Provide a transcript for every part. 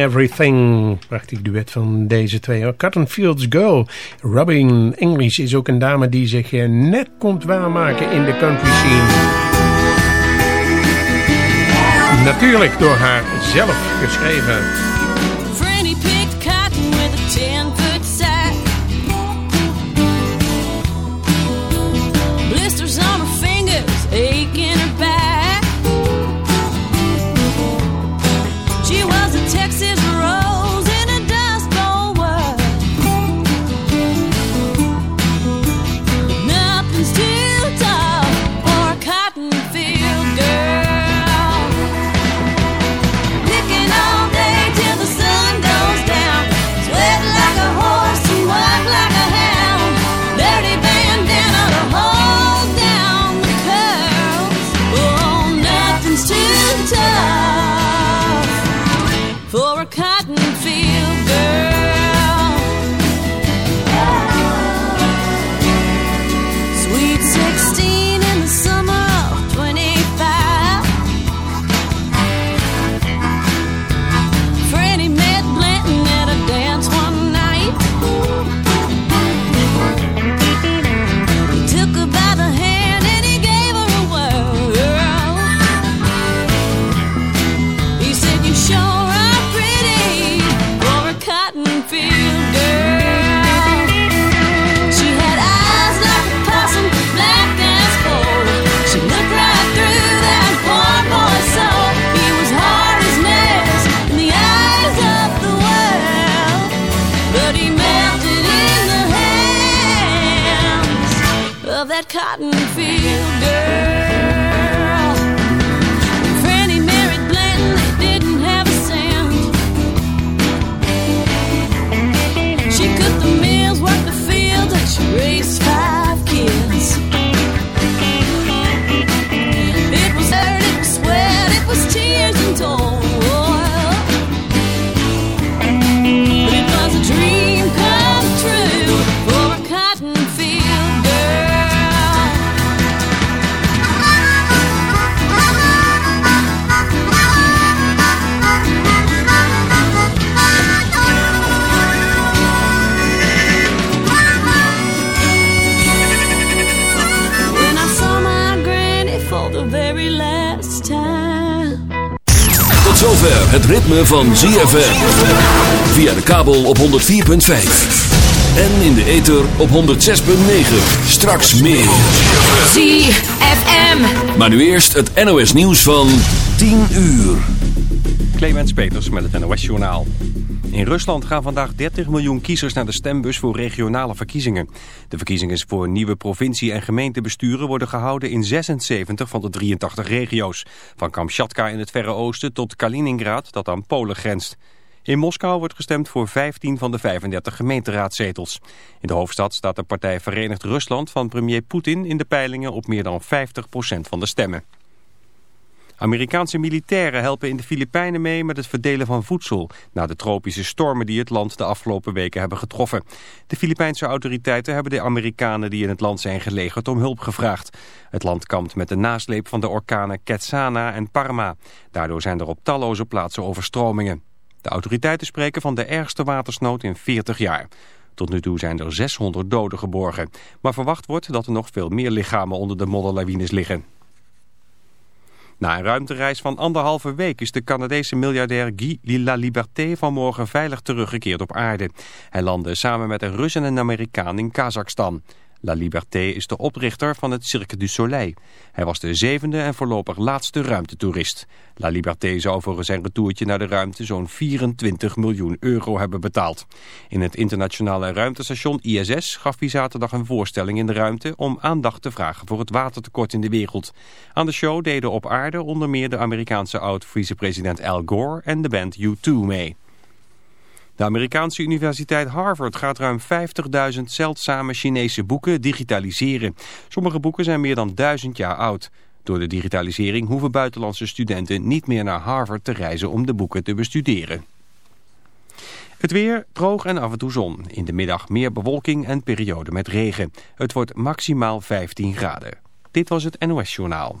Everything. Prachtig duet van deze twee. Cotton Fields Girl. Robin English is ook een dame die zich eh, net komt waarmaken in de country scene. Natuurlijk door haar zelf geschreven. Van ZFM. Via de kabel op 104.5. En in de ether op 106.9. Straks meer. ZFM. Maar nu eerst het NOS nieuws van 10 uur. Clemens Peters met het NOS Journaal. In Rusland gaan vandaag 30 miljoen kiezers naar de stembus voor regionale verkiezingen. De verkiezingen voor nieuwe provincie- en gemeentebesturen worden gehouden in 76 van de 83 regio's. Van Kamchatka in het Verre Oosten tot Kaliningrad dat aan Polen grenst. In Moskou wordt gestemd voor 15 van de 35 gemeenteraadzetels. In de hoofdstad staat de partij Verenigd Rusland van premier Poetin in de peilingen op meer dan 50% van de stemmen. Amerikaanse militairen helpen in de Filipijnen mee met het verdelen van voedsel... na de tropische stormen die het land de afgelopen weken hebben getroffen. De Filipijnse autoriteiten hebben de Amerikanen die in het land zijn gelegerd om hulp gevraagd. Het land kampt met de nasleep van de orkanen Quetzana en Parma. Daardoor zijn er op talloze plaatsen overstromingen. De autoriteiten spreken van de ergste watersnood in 40 jaar. Tot nu toe zijn er 600 doden geborgen. Maar verwacht wordt dat er nog veel meer lichamen onder de modderlawines liggen. Na een ruimtereis van anderhalve week is de Canadese miljardair Guy Laliberté vanmorgen veilig teruggekeerd op aarde. Hij landde samen met een Rus en Amerikaan in Kazachstan. La Liberté is de oprichter van het Cirque du Soleil. Hij was de zevende en voorlopig laatste ruimtetoerist. La Liberté zou voor zijn retourtje naar de ruimte zo'n 24 miljoen euro hebben betaald. In het internationale ruimtestation ISS gaf hij zaterdag een voorstelling in de ruimte... om aandacht te vragen voor het watertekort in de wereld. Aan de show deden op aarde onder meer de Amerikaanse oud-vicepresident Al Gore en de band U2 mee. De Amerikaanse universiteit Harvard gaat ruim 50.000 zeldzame Chinese boeken digitaliseren. Sommige boeken zijn meer dan duizend jaar oud. Door de digitalisering hoeven buitenlandse studenten niet meer naar Harvard te reizen om de boeken te bestuderen. Het weer droog en af en toe zon. In de middag meer bewolking en periode met regen. Het wordt maximaal 15 graden. Dit was het NOS Journaal.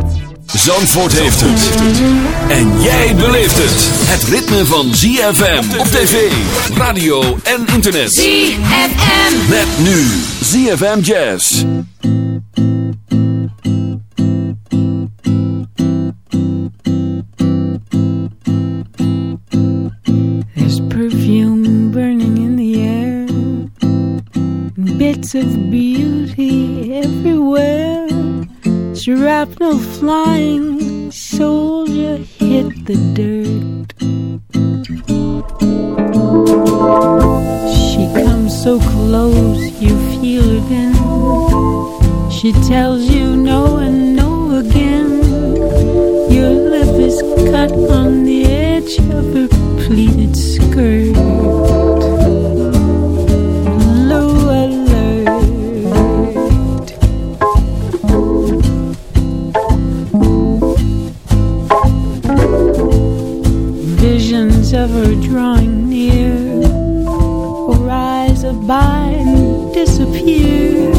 Zandvoort heeft het. En jij beleeft het. Het ritme van ZFM op tv, radio en internet. ZFM. Met nu ZFM Jazz. There's perfume burning in the air, bits of beauty everywhere. Shrapnel flying, soldier hit the dirt. She comes so close, you feel her then. She tells you no and no again. Your lip is cut on drawing near rise up by and disappear.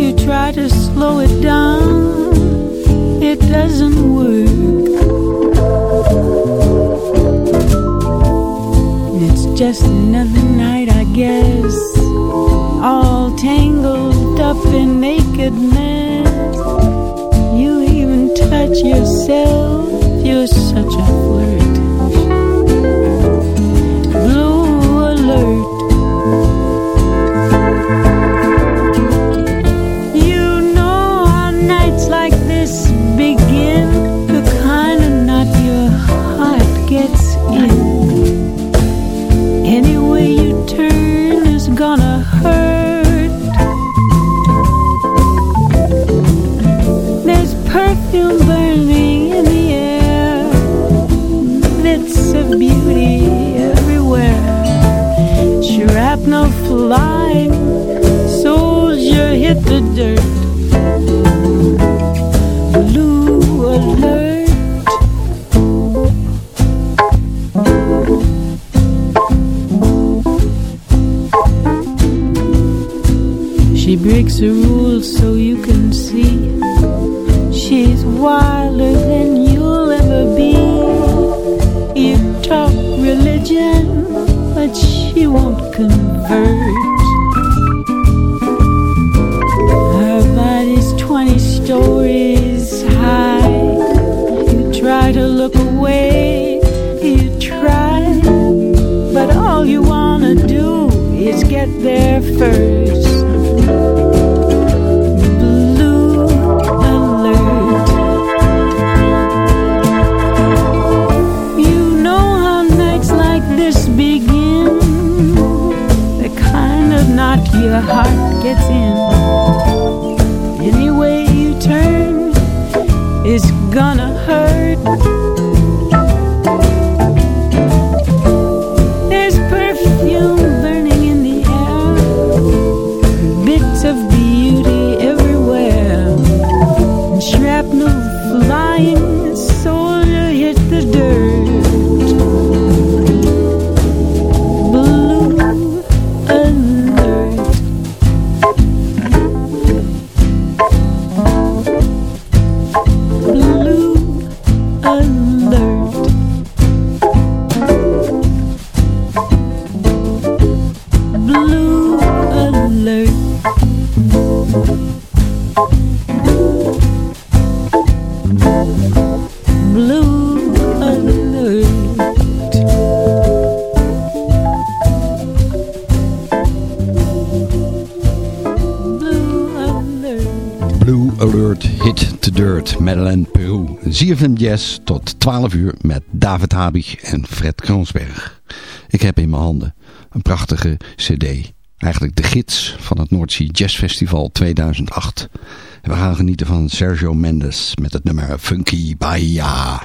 You try to slow it down, it doesn't work. It's just another night, I guess. All tangled up in nakedness. You even touch yourself, you're such a flirt. Madeleine Peru. van Jazz tot 12 uur met David Habig en Fred Kroonsberg. Ik heb in mijn handen een prachtige cd. Eigenlijk de gids van het Noordzee Jazz Festival 2008. We gaan genieten van Sergio Mendes met het nummer Funky Bahia.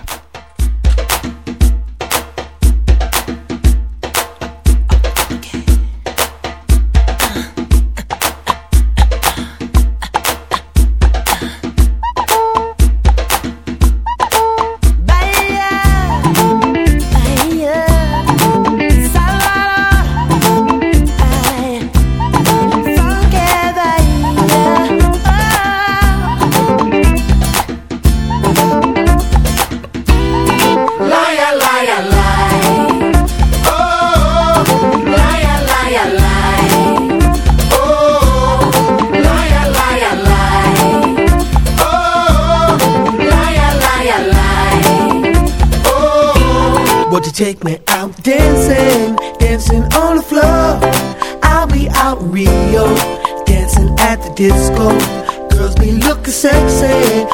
take me out dancing, dancing on the floor. I'll be out in Rio, dancing at the disco. Girls be looking sexy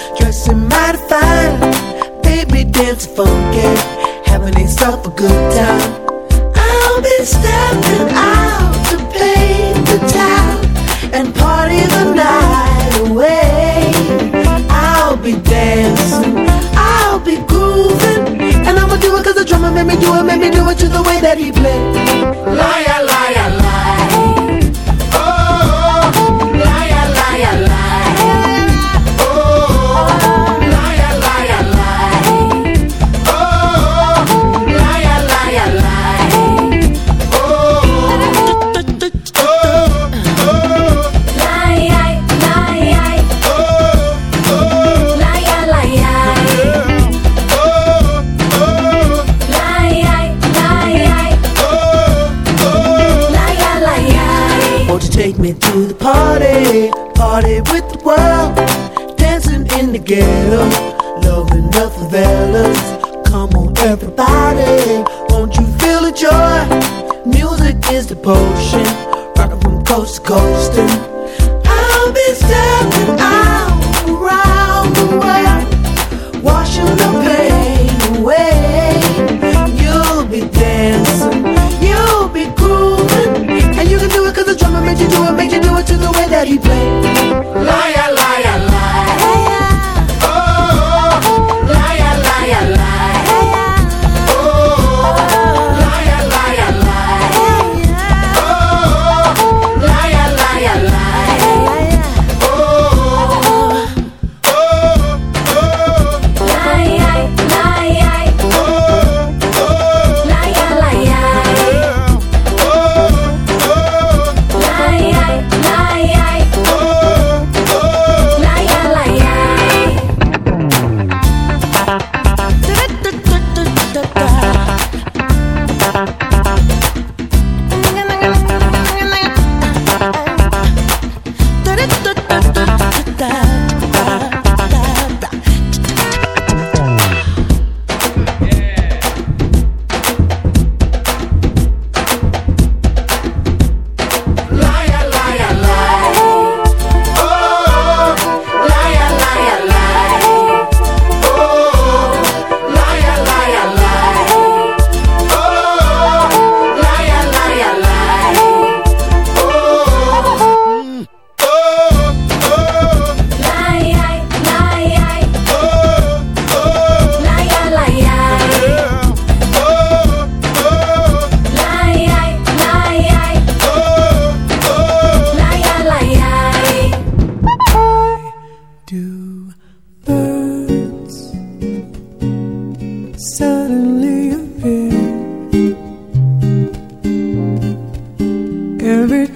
every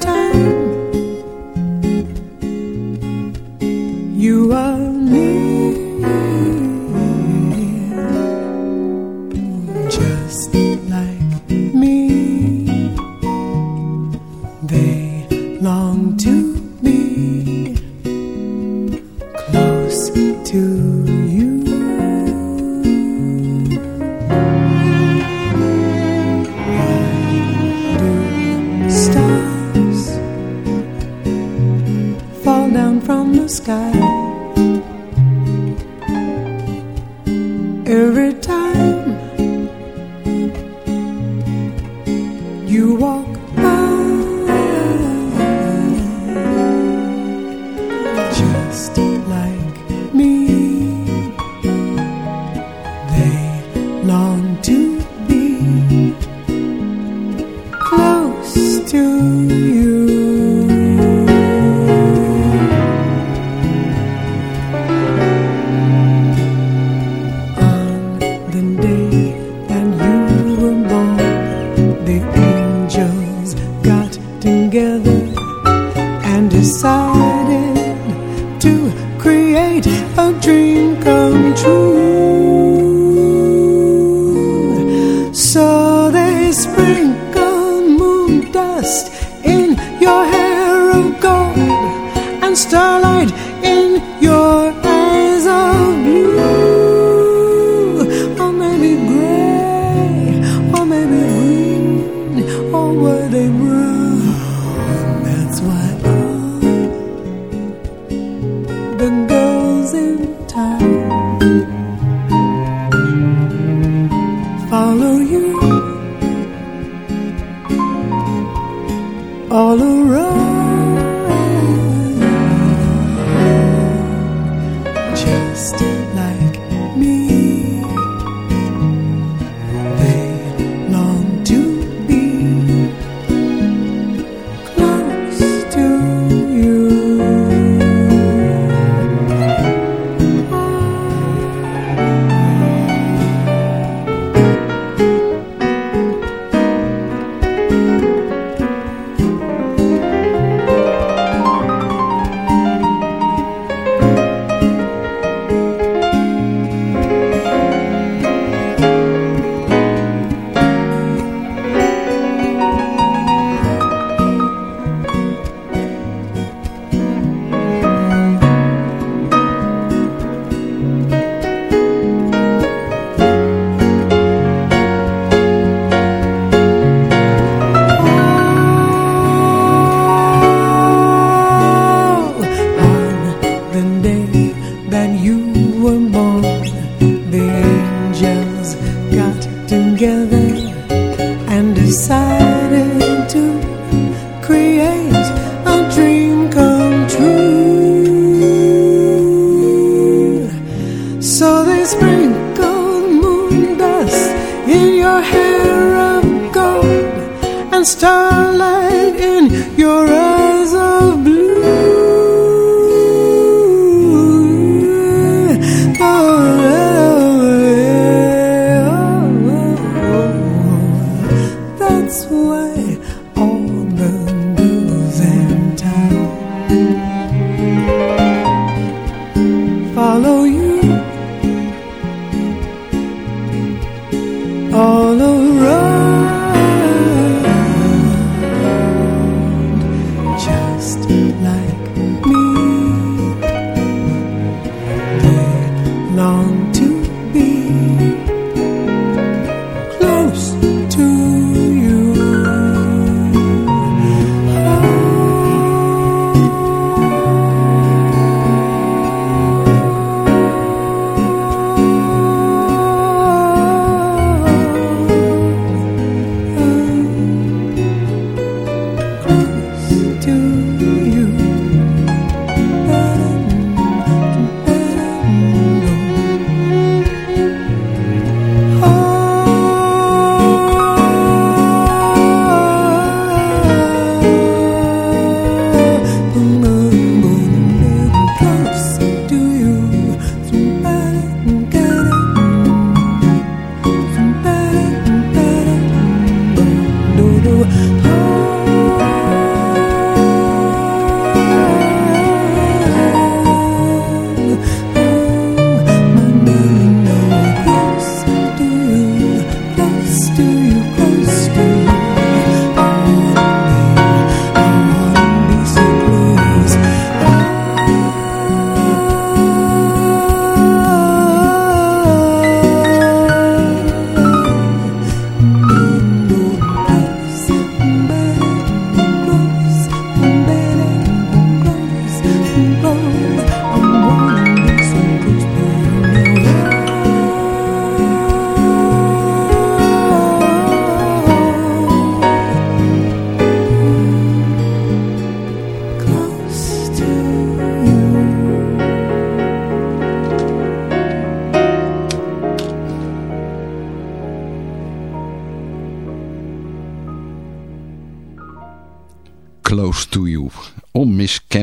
this way on the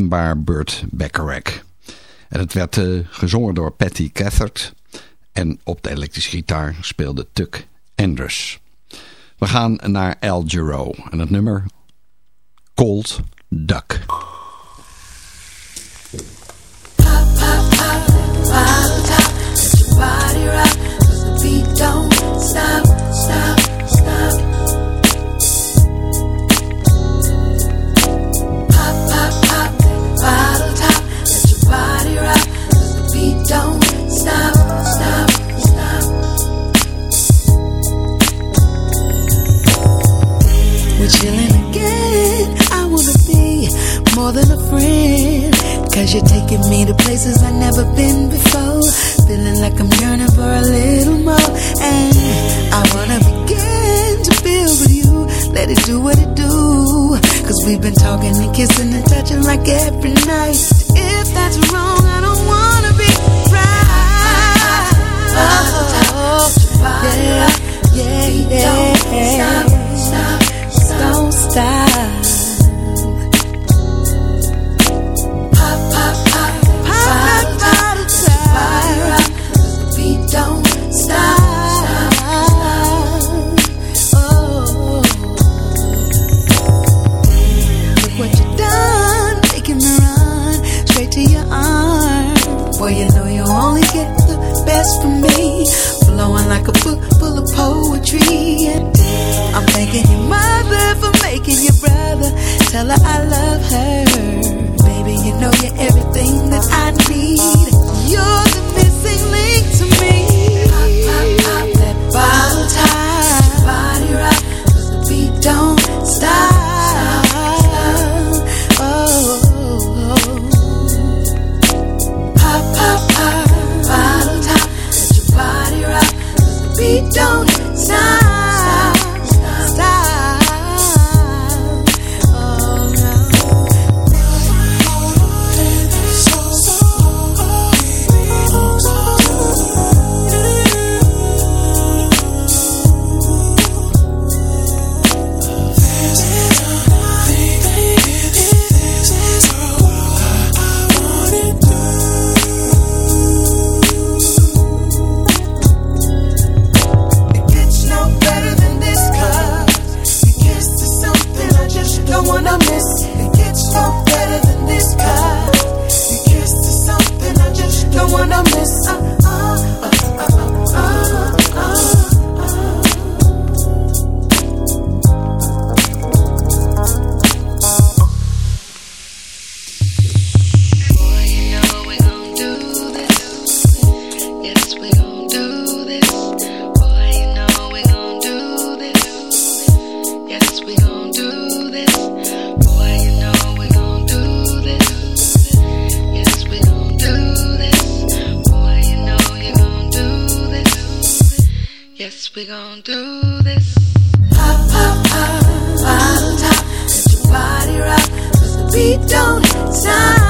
onmiskenbaar Burt Bacharach. En het werd uh, gezongen door Patty Cathert. En op de elektrische gitaar speelde Tuck Andrews. We gaan naar El Giro en het nummer Cold Duck. Don't stop, stop, stop. We're chilling again, I wanna be more than a friend. Cause you're taking me to places I've never been before. Feeling like I'm yearning for a little more. And I wanna begin to build with you. Let it do what it do. Cause we've been talking and kissing and touching like every night. If that's wrong, I don't wanna yeah, yeah, yeah. Don't stop, stop, don't stop. Yes, we gon' do this. Pop, pop, pop, bottle top. Let your body rock. 'cause the beat don't. Stop.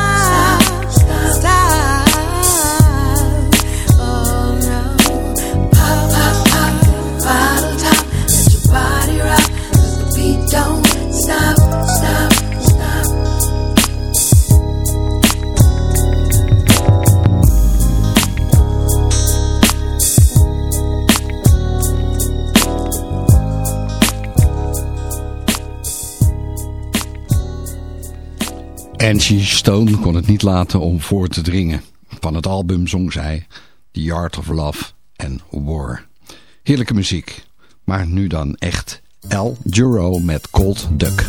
Angie Stone kon het niet laten om voor te dringen. Van het album zong zij The Art of Love and War. Heerlijke muziek, maar nu dan echt El Giro met Cold Duck.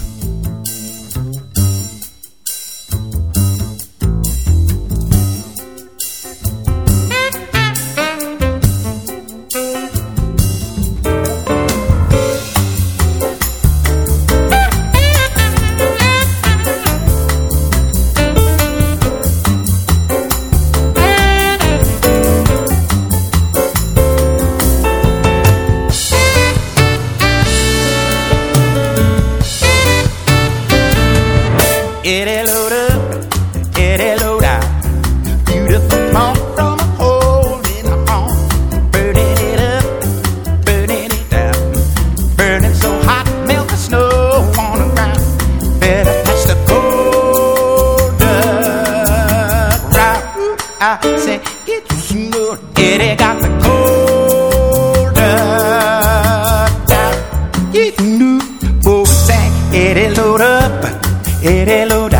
It ain't load up, it ain't load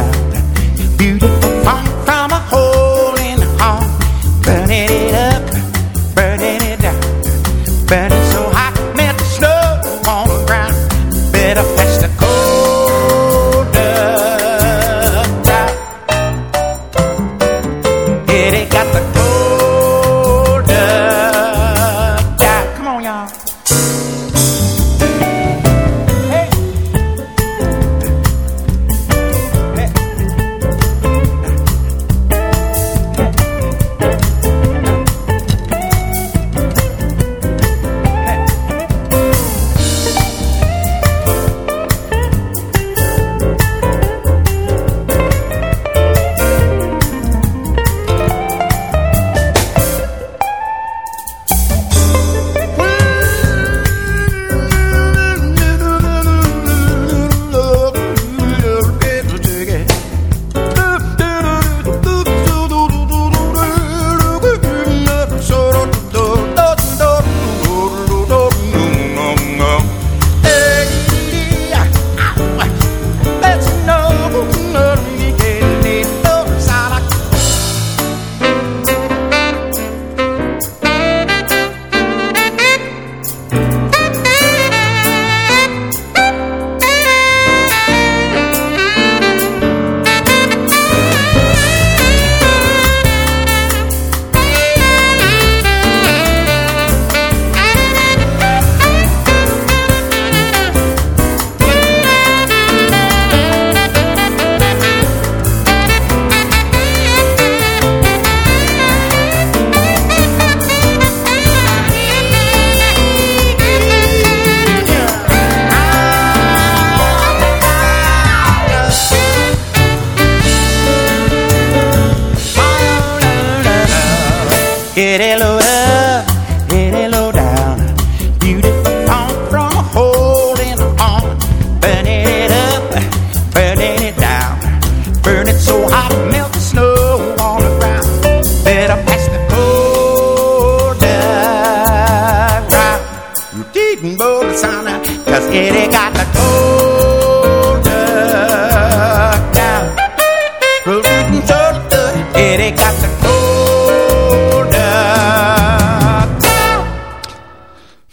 querelo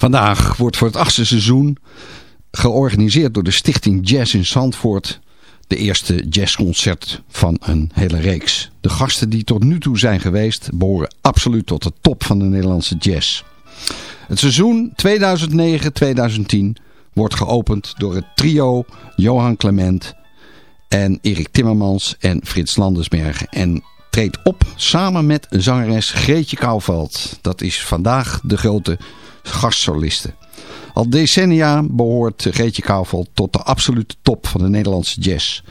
Vandaag wordt voor het achtste seizoen georganiseerd door de Stichting Jazz in Zandvoort de eerste jazzconcert van een hele reeks. De gasten die tot nu toe zijn geweest behoren absoluut tot de top van de Nederlandse jazz. Het seizoen 2009-2010 wordt geopend door het trio Johan Clement en Erik Timmermans en Frits Landersbergen. En treedt op samen met zangeres Greetje Kouwveld. Dat is vandaag de grote gastsoliste. Al decennia behoort Greetje Kouwveld tot de absolute top van de Nederlandse jazz.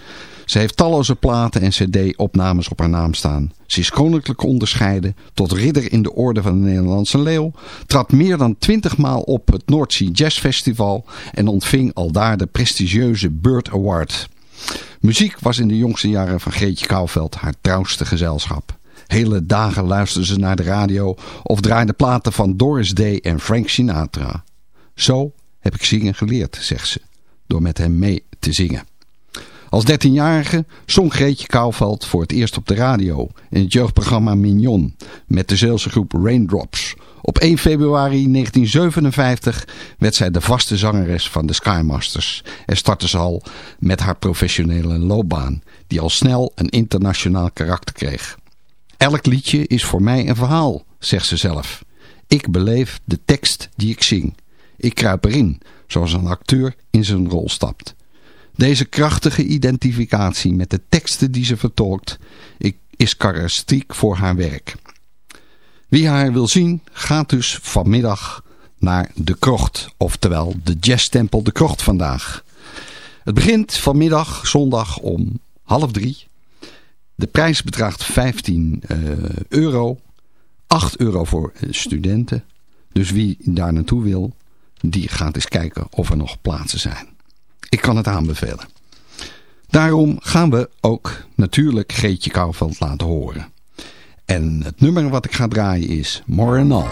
Ze heeft talloze platen en cd-opnames op haar naam staan. Ze is koninklijk onderscheiden tot ridder in de orde van de Nederlandse leeuw. Trad meer dan twintig maal op het Noordzee Jazz Festival en ontving al daar de prestigieuze Bird Award. Muziek was in de jongste jaren van Greetje Kouwveld haar trouwste gezelschap. Hele dagen luisterde ze naar de radio of draaide platen van Doris Day en Frank Sinatra. Zo heb ik zingen geleerd, zegt ze, door met hem mee te zingen. Als dertienjarige zong Greetje Kouwveld voor het eerst op de radio in het jeugdprogramma Mignon met de Zeelse groep Raindrops. Op 1 februari 1957 werd zij de vaste zangeres van de Skymasters en startte ze al met haar professionele loopbaan, die al snel een internationaal karakter kreeg. Elk liedje is voor mij een verhaal, zegt ze zelf. Ik beleef de tekst die ik zing. Ik kruip erin, zoals een acteur in zijn rol stapt. Deze krachtige identificatie met de teksten die ze vertolkt is karakteristiek voor haar werk. Wie haar wil zien, gaat dus vanmiddag naar De Krocht, oftewel de jazztempel De Krocht vandaag. Het begint vanmiddag zondag om half drie. De prijs bedraagt 15 eh, euro. 8 euro voor eh, studenten. Dus wie daar naartoe wil, die gaat eens kijken of er nog plaatsen zijn. Ik kan het aanbevelen. Daarom gaan we ook natuurlijk Geetje Kouwveld laten horen. En het nummer wat ik ga draaien is Morinal.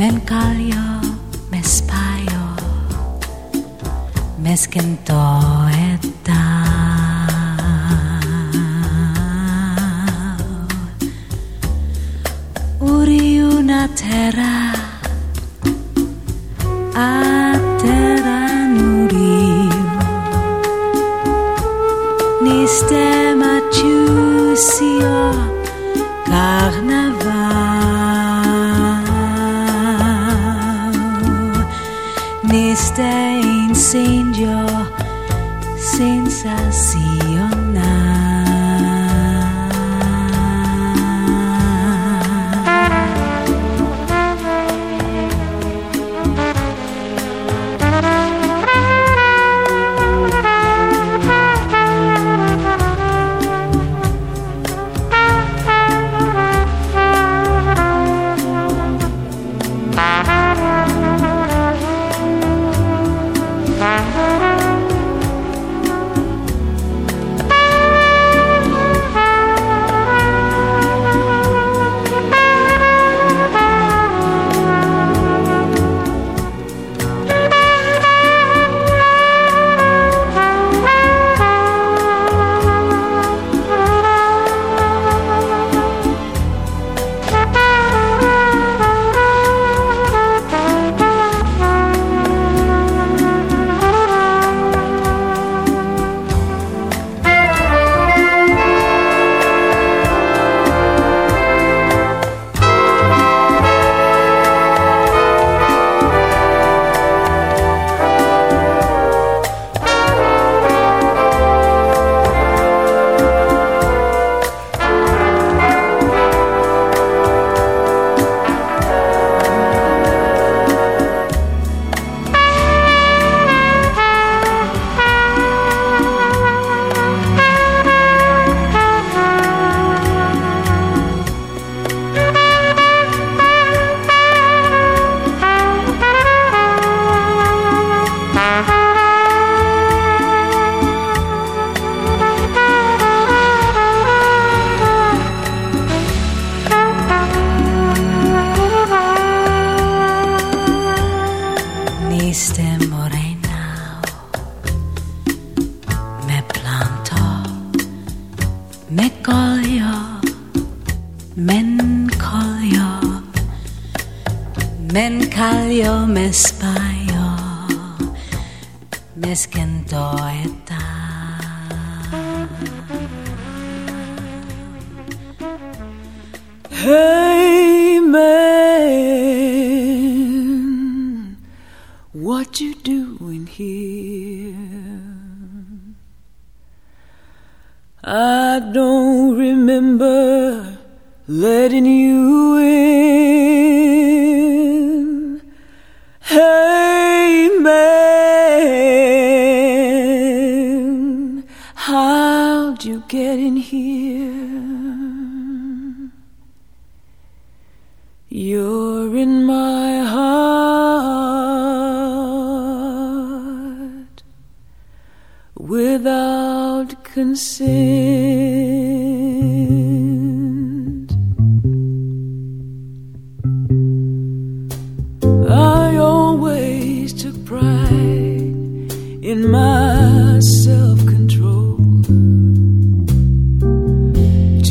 Melcaglio me spaio Mesquento eta Uri una terra Ah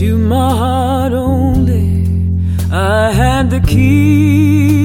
you my heart only. I had the key.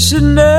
should know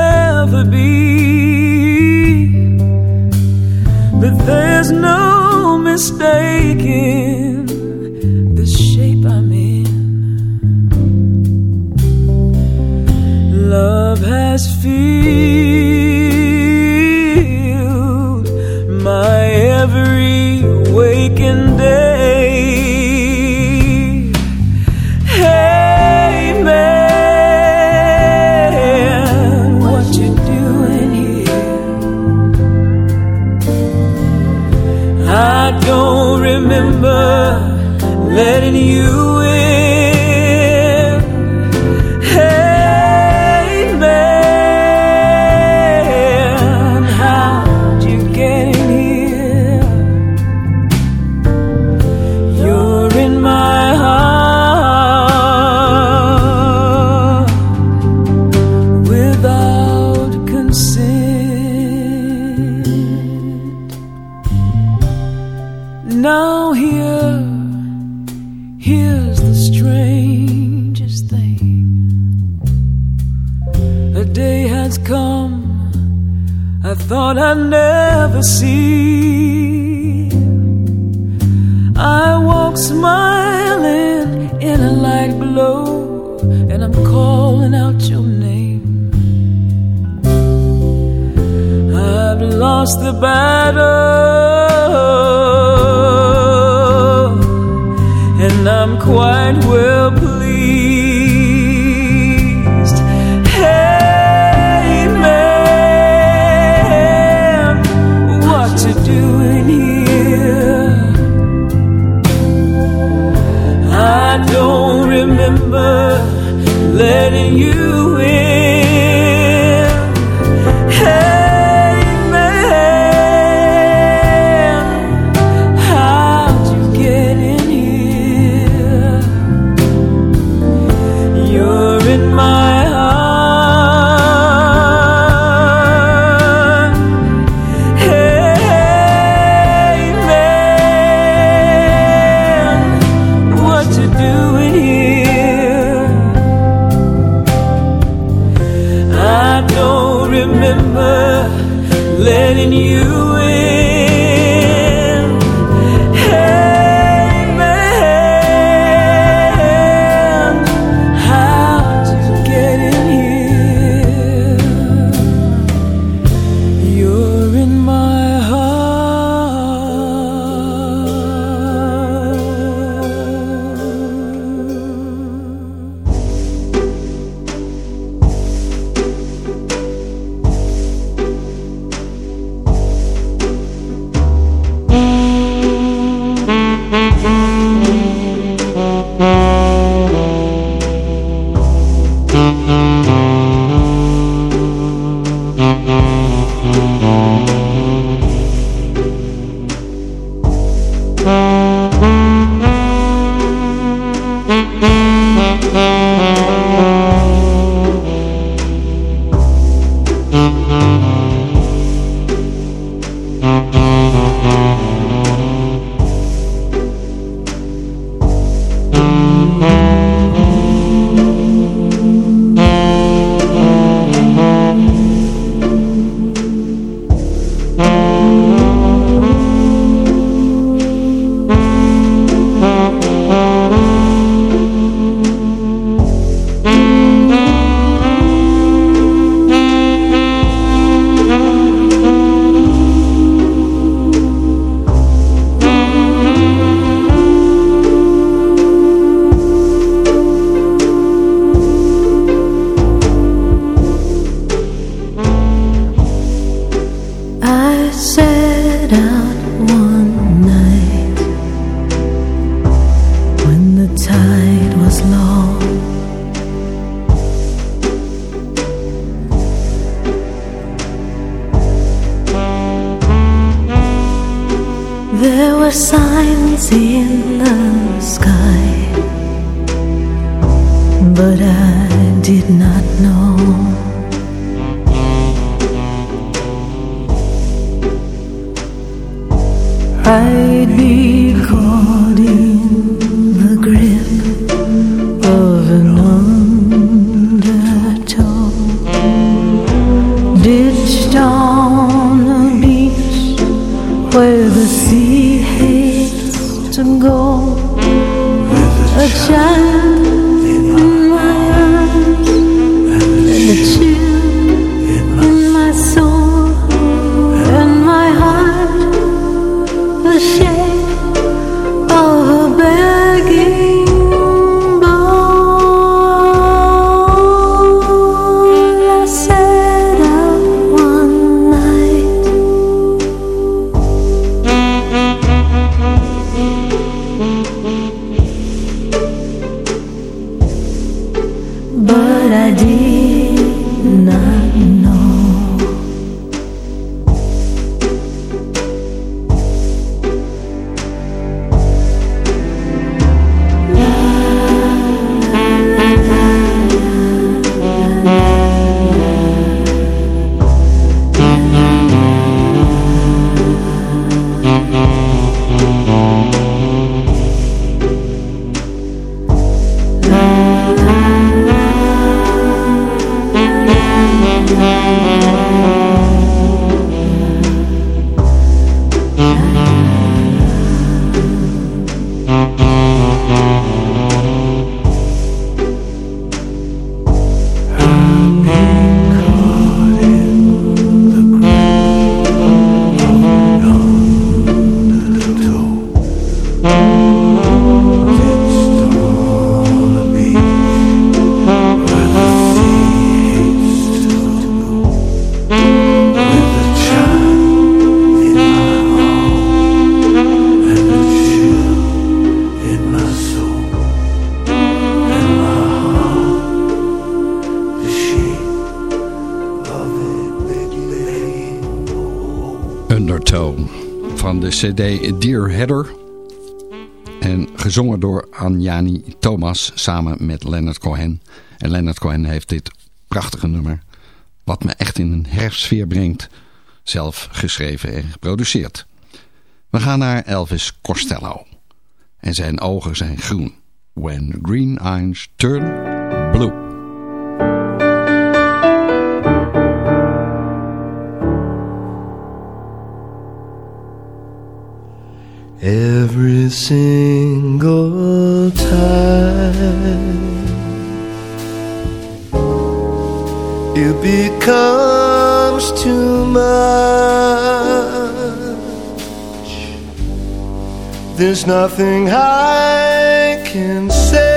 I don't remember letting you in. letting you said out. Cd Dear Header. En gezongen door Anjani Thomas samen met Leonard Cohen. En Leonard Cohen heeft dit prachtige nummer, wat me echt in een herfstsfeer brengt, zelf geschreven en geproduceerd. We gaan naar Elvis Costello. En zijn ogen zijn groen. When green eyes turn blue. Every single time it becomes too much there's nothing I can say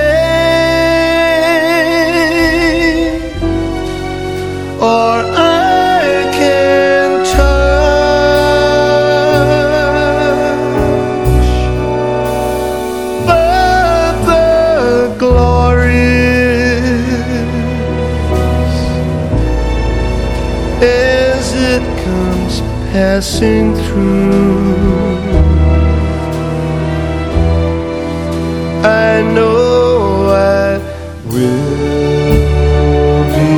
I know I will be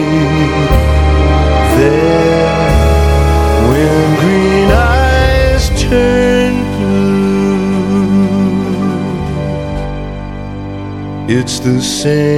there when green eyes turn blue. It's the same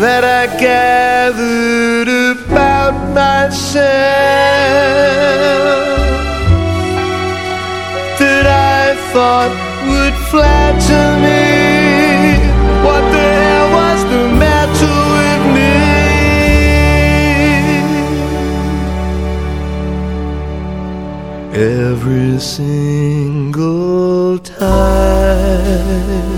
that I gathered about myself that I thought would flatter me. What the hell was the matter with me? Every single time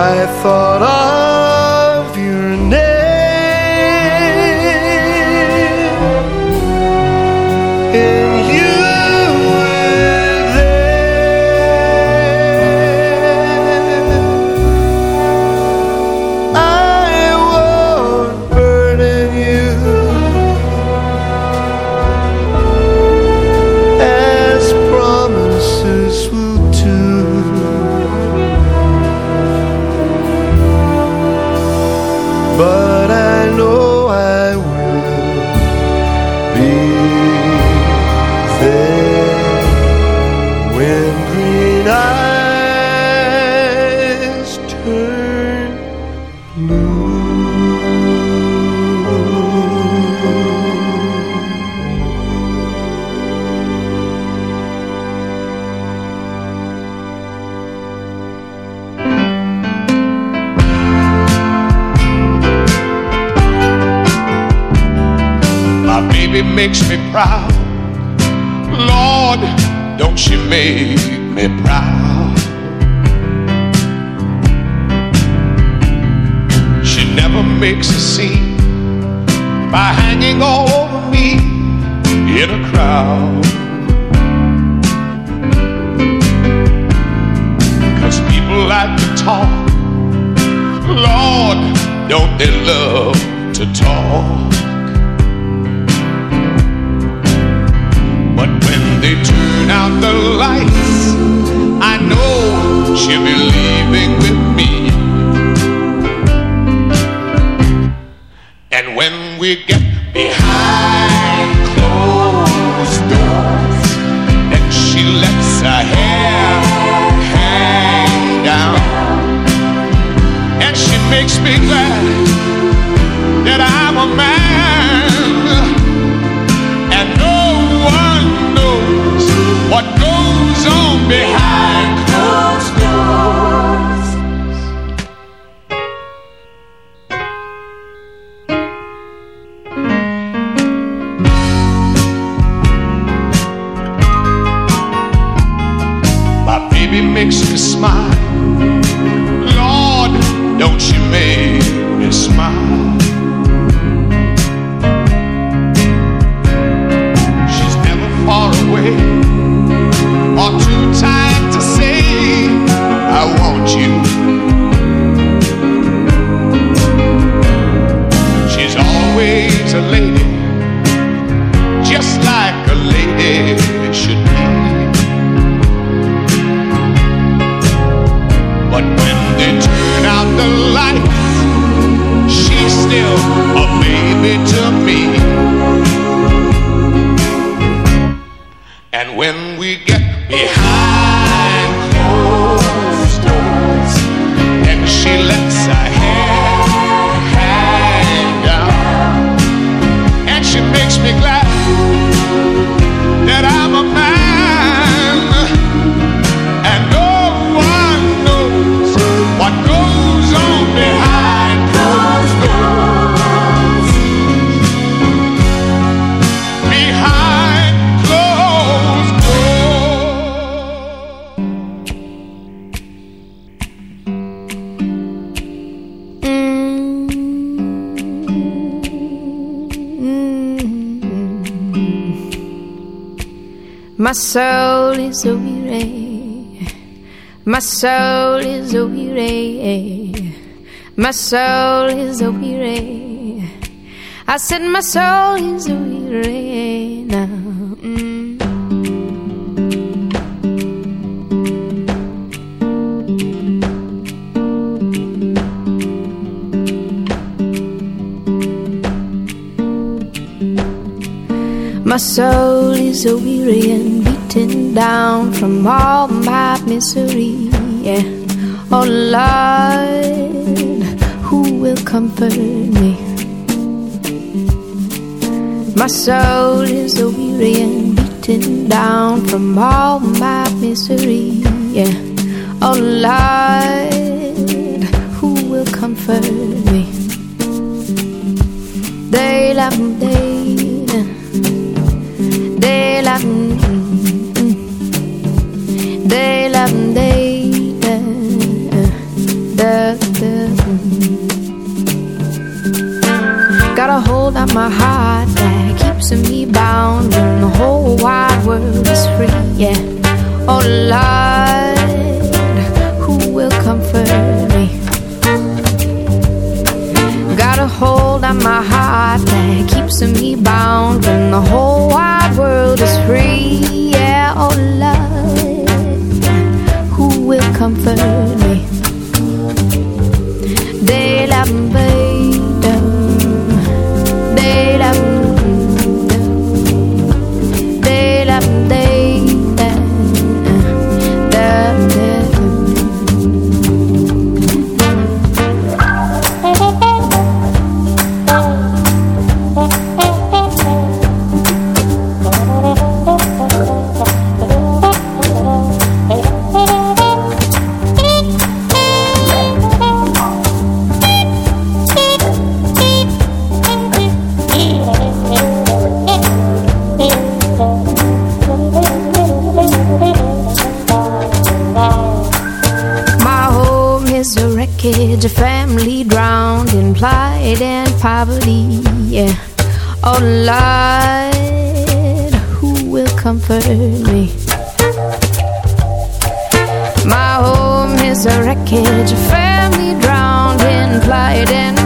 I thought of makes me proud. Lord, don't you make me proud. She never makes a scene by hanging all over me in a crowd. Cause people like to talk. Lord, don't they love to talk? They turn out the lights, I know she'll be leaving with me. And when we get behind closed doors, then she lets her hair hang down. And she makes me glad what goes on behind closed My soul is weary. My soul is weary. My soul is weary. I said my soul is weary now. Mm. My soul is a weary down from all my misery. Yeah. Oh Lord, who will comfort me? My soul is so weary and beaten down from all my misery. Yeah. Oh Lord, who will comfort me? They love they, Got a hold on my heart that keeps me bound when the whole wide world is free. Yeah. Oh Lord, who will comfort me? Got hold on my heart that keeps me bound when the whole wide world is free. Yeah. Oh Lord, comfort me? La poverty. Yeah. Oh Lord, who will comfort me? My home is a wreckage, a family drowned in plight and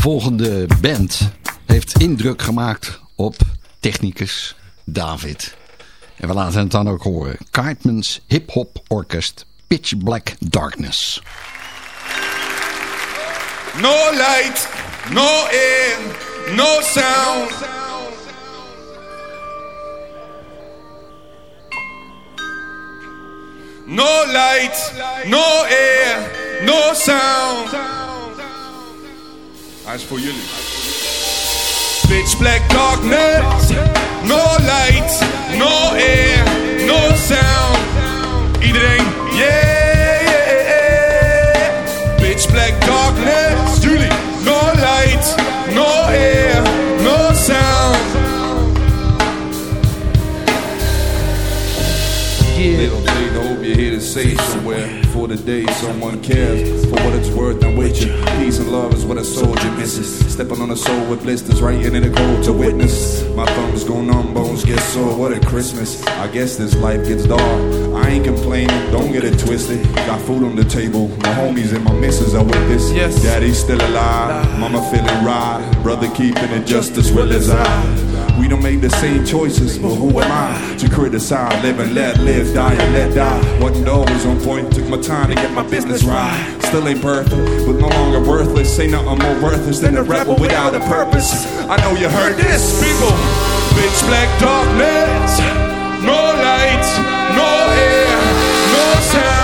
volgende band heeft indruk gemaakt op technicus David. En we laten het dan ook horen. Cartman's Hip Hop Orchest Pitch Black Darkness. No light, no air, no sound. No light, no air, no sound. Hij is voor jullie. Pitch black darkness, no light, no air, no sound. Iedereen, the day someone cares. For what it's worth, and wait you. Peace and love is what a soldier misses. Stepping on a soul with blisters, writing in the cold to witness. My thumbs go numb, bones get sore. What a Christmas. I guess this life gets dark. I ain't complaining, don't get it twisted. Got food on the table, my homies and my missus are with this. Yes. Daddy's still alive, mama feeling right. Brother keeping it just as well as I. We don't make the same choices, but who am I to criticize? Live and let live, die and let die. Wasn't always on point, took my time to get my business right. Still ain't perfect, but no longer worthless. Ain't nothing more worthless than a rebel without a purpose. I know you heard this, people. Bitch, black darkness, no lights, no air, no sound.